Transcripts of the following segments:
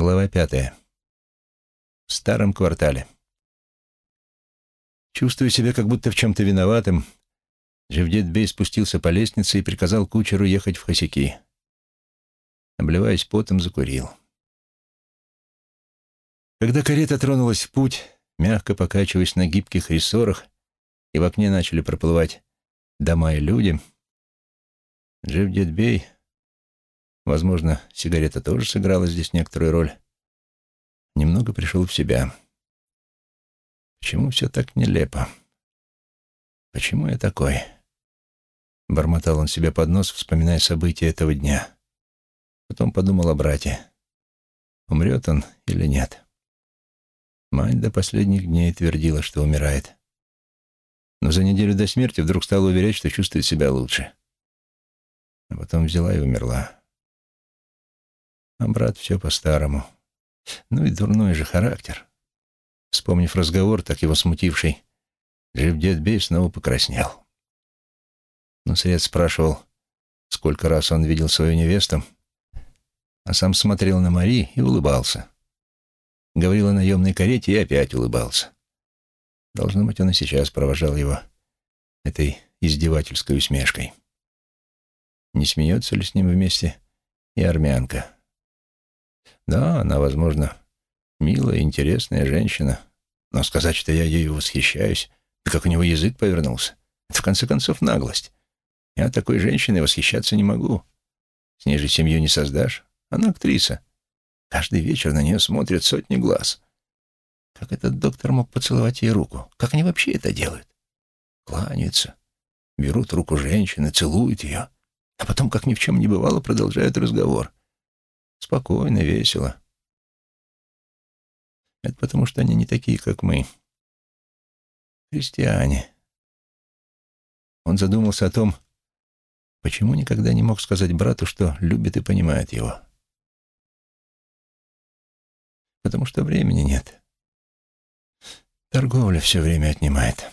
Глава пятая. В старом квартале. Чувствуя себя как будто в чем-то виноватым, Джевдет Бей спустился по лестнице и приказал кучеру ехать в Хосяки. Обливаясь потом, закурил. Когда карета тронулась в путь, мягко покачиваясь на гибких рессорах, и в окне начали проплывать дома и люди, Джевдет Бей Возможно, сигарета тоже сыграла здесь некоторую роль. Немного пришел в себя. Почему все так нелепо? Почему я такой? Бормотал он себе под нос, вспоминая события этого дня. Потом подумал о брате. Умрет он или нет? Мать до последних дней твердила, что умирает. Но за неделю до смерти вдруг стала уверять, что чувствует себя лучше. А потом взяла и умерла. А брат все по-старому. Ну и дурной же характер. Вспомнив разговор, так его смутивший, Дживдет Бей снова покраснел. Но Сред спрашивал, сколько раз он видел свою невесту, а сам смотрел на Мари и улыбался. Говорил о наемной карете и опять улыбался. Должно быть, он и сейчас провожал его этой издевательской усмешкой. Не смеется ли с ним вместе и армянка? Да, она, возможно, милая, интересная женщина. Но сказать, что я ею восхищаюсь, как у него язык повернулся, это, в конце концов, наглость. Я такой женщиной восхищаться не могу. С ней же семью не создашь. Она актриса. Каждый вечер на нее смотрят сотни глаз. Как этот доктор мог поцеловать ей руку? Как они вообще это делают? Кланяются, берут руку женщины, целуют ее, а потом, как ни в чем не бывало, продолжают разговор. Спокойно, весело. Это потому, что они не такие, как мы. Христиане. Он задумался о том, почему никогда не мог сказать брату, что любит и понимает его. Потому что времени нет. Торговля все время отнимает.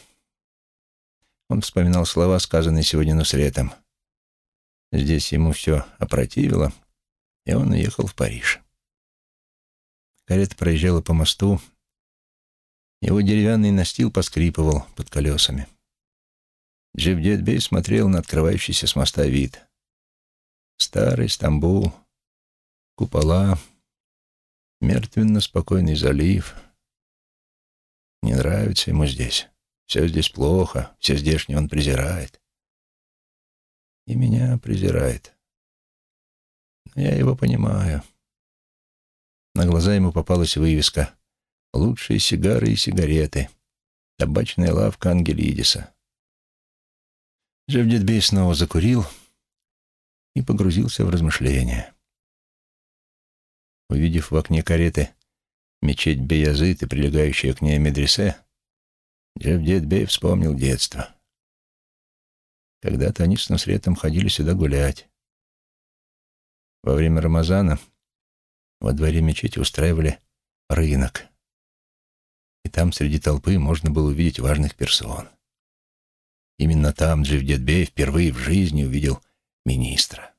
Он вспоминал слова, сказанные сегодня Нусретом. Здесь ему все опротивило, и он уехал в Париж. Карета проезжала по мосту, его деревянный настил поскрипывал под колесами. Джип Дедбей смотрел на открывающийся с моста вид. Старый Стамбул, купола, мертвенно-спокойный залив. Не нравится ему здесь. Все здесь плохо, все здешнее он презирает. И меня презирает. Я его понимаю. На глаза ему попалась вывеска «Лучшие сигары и сигареты. Табачная лавка Ангелидиса». Джевдетбей снова закурил и погрузился в размышления. Увидев в окне кареты мечеть Беязыт и прилегающая к ней медресе, Джевдетбей вспомнил детство. Когда-то они с Нусретом ходили сюда гулять. Во время Рамазана во дворе мечети устраивали рынок. И там среди толпы можно было увидеть важных персон. Именно там Дживдетбей впервые в жизни увидел министра.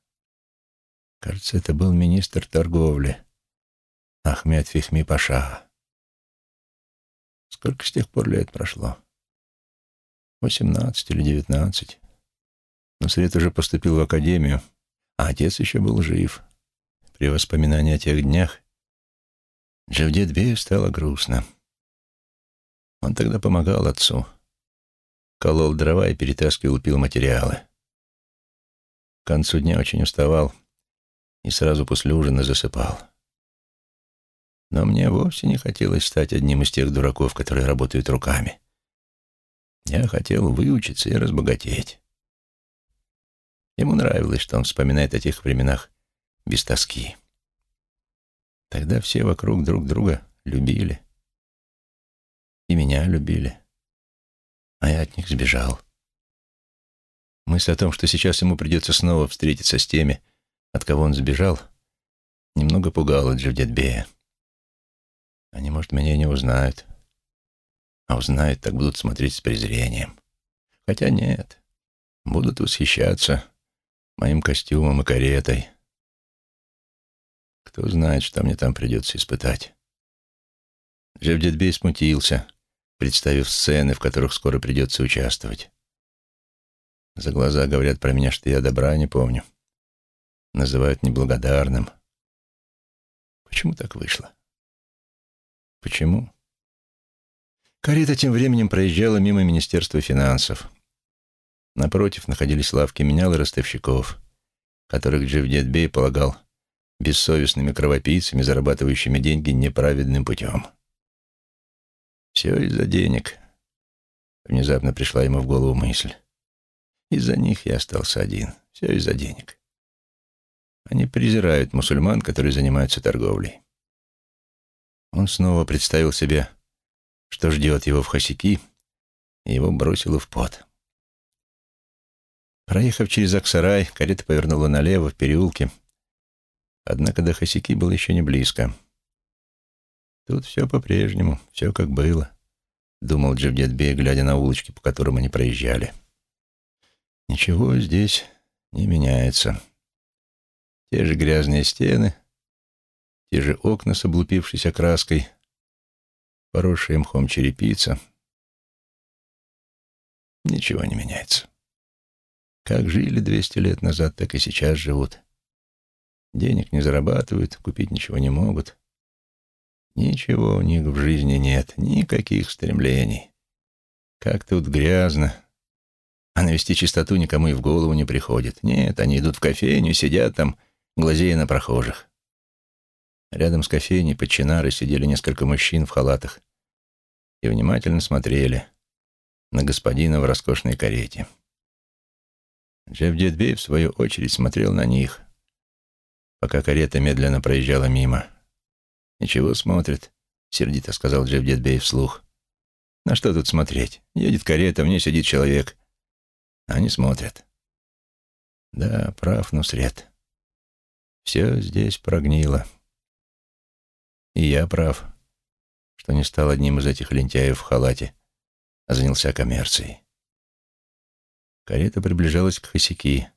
Кажется, это был министр торговли Ахмед Фихми Паша. Сколько с тех пор лет прошло? Восемнадцать или девятнадцать. Но Свет уже поступил в академию — а отец еще был жив. При воспоминании о тех днях Джавдетбею стало грустно. Он тогда помогал отцу. Колол дрова и перетаскивал пилматериалы. К концу дня очень уставал и сразу после ужина засыпал. Но мне вовсе не хотелось стать одним из тех дураков, которые работают руками. Я хотел выучиться и разбогатеть. Ему нравилось, что он вспоминает о тех временах без тоски. Тогда все вокруг друг друга любили. И меня любили. А я от них сбежал. Мысль о том, что сейчас ему придется снова встретиться с теми, от кого он сбежал, немного пугала Джавдетбея. Они, может, меня не узнают. А узнают, так будут смотреть с презрением. Хотя нет, будут восхищаться моим костюмом и каретой. Кто знает, что мне там придется испытать. Джевдетбей смутился, представив сцены, в которых скоро придется участвовать. За глаза говорят про меня, что я добра не помню. Называют неблагодарным. Почему так вышло? Почему? Карета тем временем проезжала мимо Министерства финансов. Напротив находились лавки менял и ростовщиков, которых Джевдетбей полагал бессовестными кровопийцами, зарабатывающими деньги неправедным путем. Все из-за денег. Внезапно пришла ему в голову мысль. Из-за них я остался один. Все из-за денег. Они презирают мусульман, которые занимаются торговлей. Он снова представил себе, что ждет его в Хасики, и его бросило в пот. Проехав через Аксарай, карета повернула налево в переулке, однако до Хасики было еще не близко. Тут все по-прежнему, все как было, думал Джавдетбей, глядя на улочки, по которым они проезжали. Ничего здесь не меняется. Те же грязные стены, те же окна с облупившейся краской, поросшая мхом черепица. Ничего не меняется. Как жили двести лет назад, так и сейчас живут. Денег не зарабатывают, купить ничего не могут. Ничего у них в жизни нет, никаких стремлений. Как тут грязно, а навести чистоту никому и в голову не приходит. Нет, они идут в кофейню, сидят там, глазея на прохожих. Рядом с кофейней под чинарой сидели несколько мужчин в халатах и внимательно смотрели на господина в роскошной карете. Джефф Дедбей, в свою очередь, смотрел на них, пока карета медленно проезжала мимо. «Ничего смотрит», — сердито сказал Джефф Дедбей вслух. «На что тут смотреть? Едет карета, в ней сидит человек. Они смотрят. Да, прав Нусред. Все здесь прогнило. И я прав, что не стал одним из этих лентяев в халате, а занялся коммерцией. Карета приближалась к Хосяки.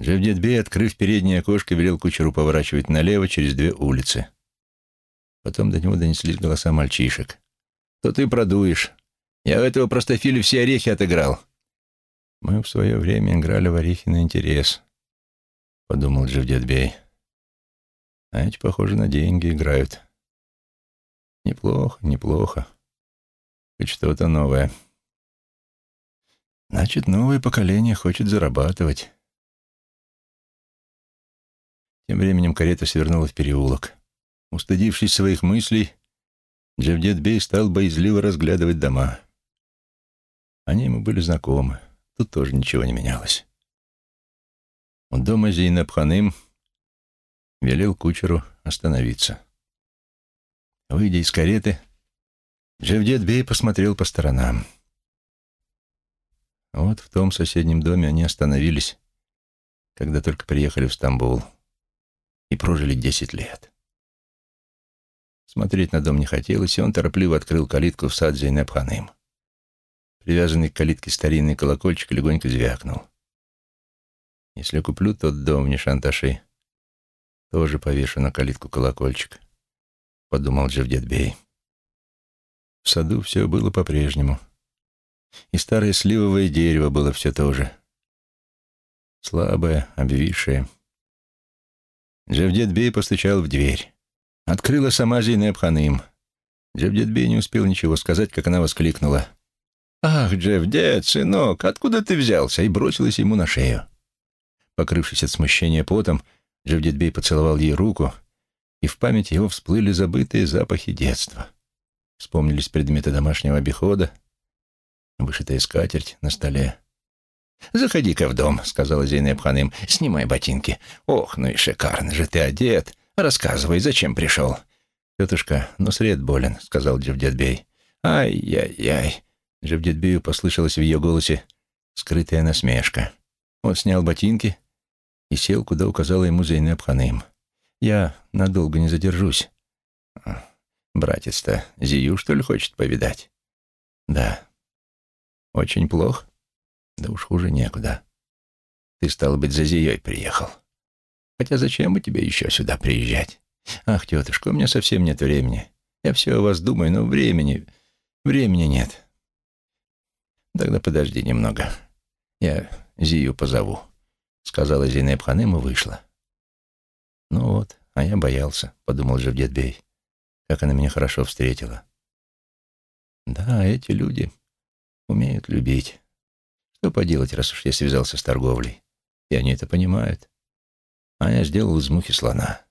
Джавдетбей, открыв переднее окошко, велел кучеру поворачивать налево через две улицы. Потом до него донеслись голоса мальчишек. «То ты продуешь. Я у этого простофиля все орехи отыграл. «Мы в свое время играли в орехи на интерес», — подумал Джавдетбей. «А эти, похоже, на деньги играют. Неплохо, неплохо. Хоть что-то новое. Значит, новое поколение хочет зарабатывать». Тем временем карета свернула в переулок. Устыдившись своих мыслей, Джавдетбей стал боязливо разглядывать дома. Они ему были знакомы. Тут тоже ничего не менялось. У дома Зейнаб Ханым велел кучеру остановиться. Выйдя из кареты, Джавдет Бей посмотрел по сторонам. Вот в том соседнем доме они остановились, когда только приехали в Стамбул, и прожили десять лет. Смотреть на дом не хотелось, и он торопливо открыл калитку в сад Зейнаб Ханым. Привязанный к калитке старинный колокольчик легонько звякнул. Если куплю тот дом в Нишанташи, тоже повешу на калитку колокольчик, — подумал Джавдетбей. В саду все было по-прежнему. И старое сливовое дерево было все то же. Слабое, обвисшее. Джавдетбей постучал в дверь. Открыла сама Зейнеп Ханым. Джавдетбей не успел ничего сказать, как она воскликнула. «Ах, Джефф, дед, сынок, откуда ты взялся?» и бросилась ему на шею. Покрывшись от смущения потом, Джефф Дедбей поцеловал ей руку, и в память его всплыли забытые запахи детства. Вспомнились предметы домашнего обихода, вышитая скатерть на столе. «Заходи-ка в дом», — сказала Зейнеп Ханым. «Снимай ботинки. Ох, ну и шикарно же ты одет. Рассказывай, зачем пришел?» «Тетушка, но сред болен», — сказал Джавдетбей. «Ай-яй-яй», Джавдетбею послышалась в ее голосе скрытая насмешка. Он снял ботинки и сел, куда указала ему Зейнеп Ханым. «Я надолго не задержусь». «Братец-то Зию, что ли, хочет повидать?» «Да». «Очень плохо?» «Да уж хуже некуда. Ты, стал быть, за Зией приехал». Хотя зачем бы тебе еще сюда приезжать? Ах, тетушка, у меня совсем нет времени. Я все о вас думаю, но времени... Времени нет. Тогда подожди немного. Я Зию позову, — сказала Зейнеп Ханым и вышла. Ну вот, а я боялся, — подумал Джавдетбей, как она меня хорошо встретила. Да, эти люди умеют любить. Что поделать, раз уж я связался с торговлей? И они это понимают. А я сделал из мухи слона.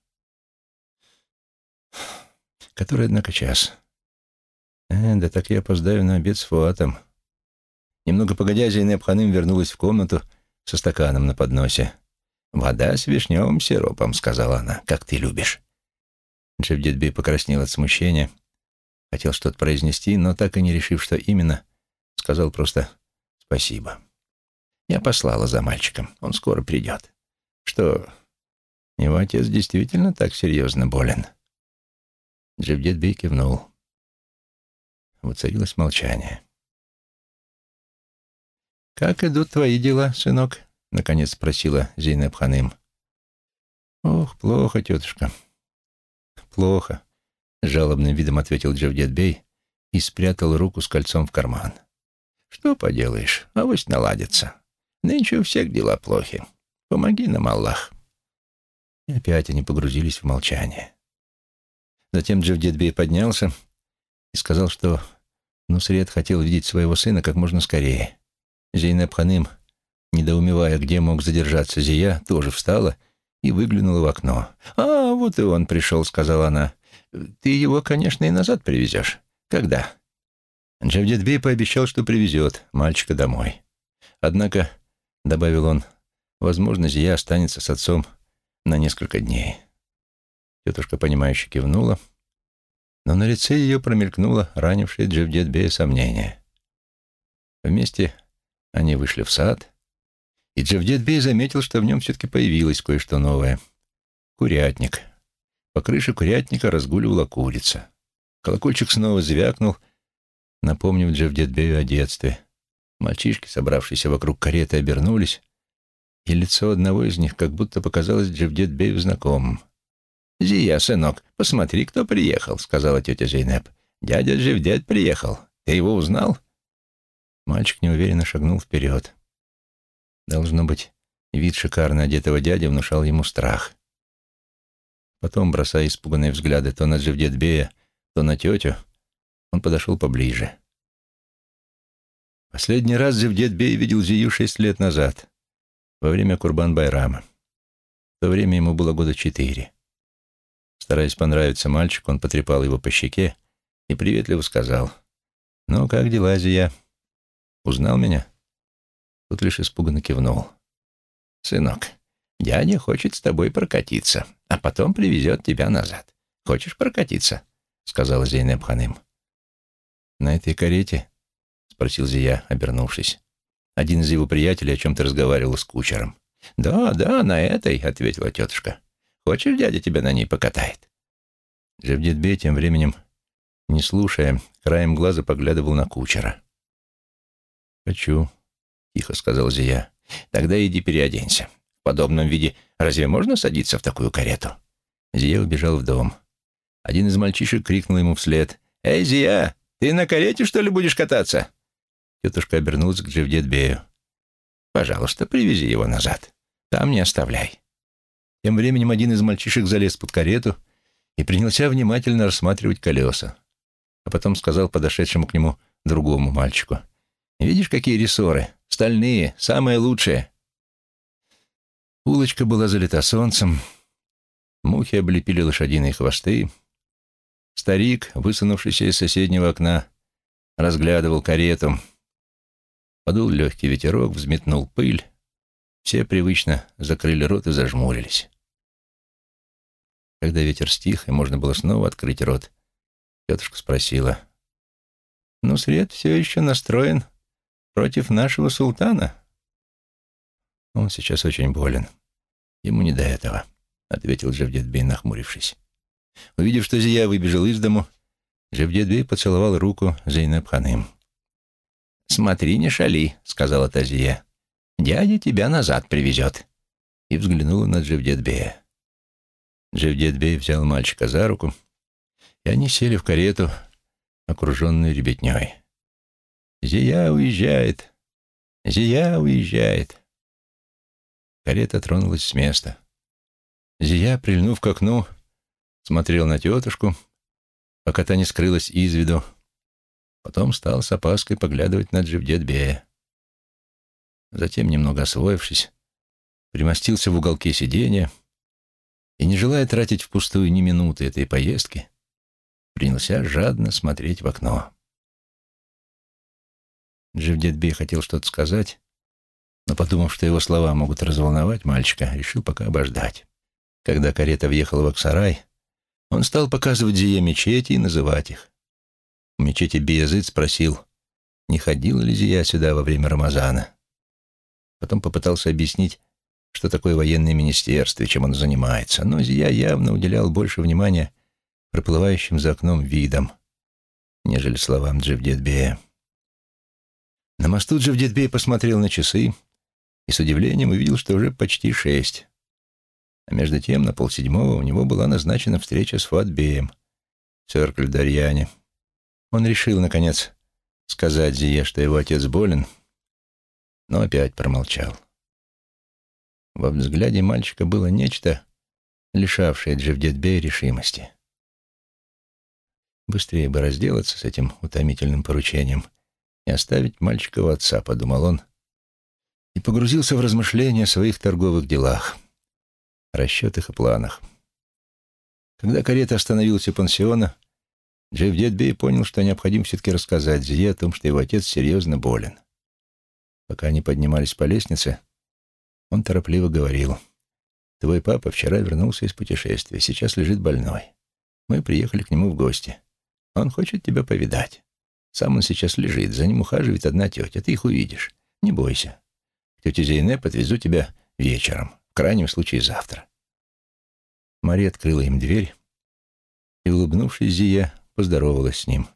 Который, однако, час. Э, да так я опоздаю на обед с Фуатом. Немного погодя, Зейнеп Ханым вернулась в комнату со стаканом на подносе. «Вода с вишневым сиропом», — сказала она, — «как ты любишь». Джевдетби покраснел от смущения, хотел что-то произнести, но так и не решив, что именно, сказал просто «спасибо». Я послала за мальчиком, он скоро придет. Что, его отец действительно так серьезно болен? Джевдетби кивнул. Воцарилось молчание. «Как идут твои дела, сынок?» — наконец спросила Зейнеп Ханым. «Ох, плохо, тетушка, плохо», — жалобным видом ответил Джавдет Бей и спрятал руку с кольцом в карман. «Что поделаешь, авось наладится. Нынче у всех дела плохи. Помоги нам, Аллах». И опять они погрузились в молчание. Затем Джавдет Бей поднялся и сказал, что Нусред хотел видеть своего сына как можно скорее. Зейнеп Ханым, недоумевая, где мог задержаться Зия, тоже встала и выглянула в окно. «А, вот и он пришел», — сказала она. «Ты его, конечно, и назад привезешь. Когда?» Джавдетбей пообещал, что привезет мальчика домой. Однако, — добавил он, — возможно, Зия останется с отцом на несколько дней. Тетушка, понимающе кивнула, но на лице ее промелькнуло ранившее Джавдетбея сомнение. Вместе они вышли в сад, и Джавдетбей заметил, что в нем все-таки появилось кое-что новое. Курятник. По крыше курятника разгуливала курица. Колокольчик снова звякнул, напомнив Джавдетбею о детстве. Мальчишки, собравшиеся вокруг кареты, обернулись, и лицо одного из них как будто показалось Джавдетбею знакомым. «Зия, сынок, посмотри, кто приехал», — сказала тетя Зейнеп. «Дядя Джавдет приехал. Ты его узнал?» Мальчик неуверенно шагнул вперед. Должно быть, вид шикарно одетого дяди внушал ему страх. Потом, бросая испуганные взгляды то на Джевдетбея, то на тетю, он подошел поближе. Последний раз Джевдетбей видел Зию шесть лет назад, во время Курбан-Байрама. В то время ему было года четыре. Стараясь понравиться мальчику, он потрепал его по щеке и приветливо сказал, «Ну, как дела, Зия?» Узнал меня?» Тут лишь испуганно кивнул. «Сынок, дядя хочет с тобой прокатиться, а потом привезет тебя назад. Хочешь прокатиться?» — сказала Зейнеп Ханым. «На этой карете?» — спросил Зия, обернувшись. Один из его приятелей о чем-то разговаривал с кучером. «Да, да, на этой», — ответила тетушка. «Хочешь, дядя тебя на ней покатает?» Джавдетбей тем временем, не слушая, краем глаза поглядывал на кучера. «Хочу», — тихо сказал Зия. «Тогда иди переоденься. В подобном виде разве можно садиться в такую карету?» Зия убежал в дом. Один из мальчишек крикнул ему вслед. «Эй, Зия, ты на карете, что ли, будешь кататься?» Тетушка обернулась к Джевдетбею. «Пожалуйста, привези его назад. Там не оставляй». Тем временем один из мальчишек залез под карету и принялся внимательно рассматривать колеса. А потом сказал подошедшему к нему другому мальчику. Видишь, какие рессоры? Стальные, самые лучшие. Улочка была залита солнцем, мухи облепили лошадиные хвосты. Старик, высунувшийся из соседнего окна, разглядывал карету. Подул легкий ветерок, взметнул пыль. Все привычно закрыли рот и зажмурились. Когда ветер стих, и можно было снова открыть рот, тетушка спросила. «Ну, свет все еще настроен Против нашего султана? Он сейчас очень болен. Ему не до этого, — ответил Джавдетбей, нахмурившись. Увидев, что Зия выбежал из дому, Джавдетбей поцеловал руку Зейнаб Ханым. «Смотри, не шали», — сказала Тазия. «Дядя тебя назад привезет». и взглянула на Джевдетбея. Джевдетбей взял мальчика за руку, и они сели в карету, окруженную ребятней. «Зия уезжает! Зия уезжает!» Карета тронулась с места. Зия, прильнув к окну, смотрел на тетушку, пока та не скрылась из виду. Потом стал с опаской поглядывать на Джевдетбея. Затем, немного освоившись, примостился в уголке сиденья и, не желая тратить впустую ни минуты этой поездки, принялся жадно смотреть в окно. Джевдетбей хотел что-то сказать, но, подумав, что его слова могут разволновать мальчика, решил пока обождать. Когда карета въехала в Аксарай, он стал показывать Зие мечети и называть их. У мечети Биязыд спросил, не ходила ли Зия сюда во время Рамазана. Потом попытался объяснить, что такое военное министерство и чем оно занимается, но Зия явно уделял больше внимания проплывающим за окном видам, нежели словам Джевдетбея. На мосту Джевдетбей посмотрел на часы и с удивлением увидел, что уже почти шесть. А между тем на полседьмого у него была назначена встреча с Фуатбеем в Церкль-Дарьяне. Он решил, наконец, сказать Зие, что его отец болен, но опять промолчал. Во взгляде мальчика было нечто, лишавшее Джевдетбея решимости. Быстрее бы разделаться с этим утомительным поручением и оставить мальчика у отца, подумал он, и погрузился в размышления о своих торговых делах, расчетах и планах. Когда карета остановилась у пансиона, Джефф Дедбей понял, что необходимо все-таки рассказать Зие о том, что его отец серьезно болен. Пока они поднимались по лестнице, он торопливо говорил. «Твой папа вчера вернулся из путешествия, сейчас лежит больной. Мы приехали к нему в гости. Он хочет тебя повидать. Сам он сейчас лежит, за ним ухаживает одна тетя, ты их увидишь. Не бойся. К тете Зейнеп отвезу тебя вечером, крайнем случае завтра». Мария открыла им дверь и, улыбнувшись Зия, поздоровалась с ним.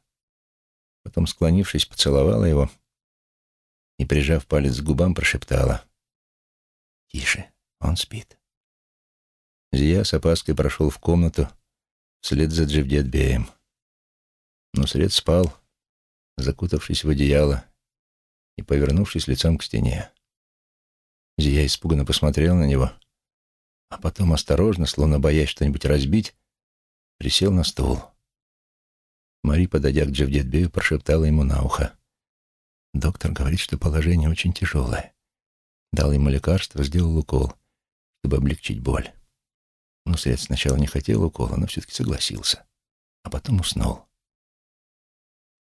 Потом, склонившись, поцеловала его и, прижав палец к губам, прошептала. «Тише, он спит». Зия с опаской прошел в комнату вслед за Джевдетбеем. Но Сред спал, закутавшись в одеяло и повернувшись лицом к стене. Зия испуганно посмотрел на него, а потом осторожно, словно боясь что-нибудь разбить, присел на стул. Мари, подойдя к Джавдетбею, прошептала ему на ухо. «Доктор говорит, что положение очень тяжелое. Дал ему лекарство, сделал укол, чтобы облегчить боль. Но Свет сначала не хотел укола, но все-таки согласился. А потом уснул.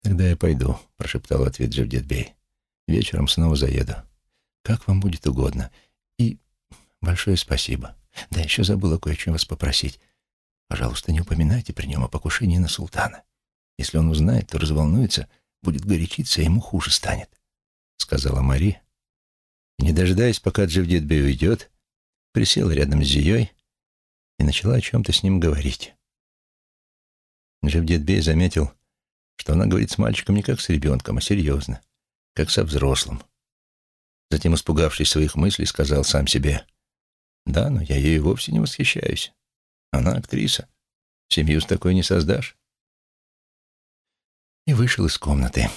«Тогда я пойду», — прошептал ответ Джавдетбей. «Вечером снова заеду. Как вам будет угодно. И большое спасибо. Да, еще забыла кое-чем вас попросить. Пожалуйста, не упоминайте при нем о покушении на султана. Если он узнает, то разволнуется, будет горячиться, ему хуже станет», — сказала Мари. Не дожидаясь, пока Джавдетбей уйдет, присела рядом с Зией и начала о чем-то с ним говорить. Джавдетбей заметил, что она говорит с мальчиком не как с ребенком, а серьезно, как со взрослым. Затем, испугавшись своих мыслей, сказал сам себе, «Да, но я ею вовсе не восхищаюсь. Она актриса. Семью с такой не создашь» и вышел из комнаты.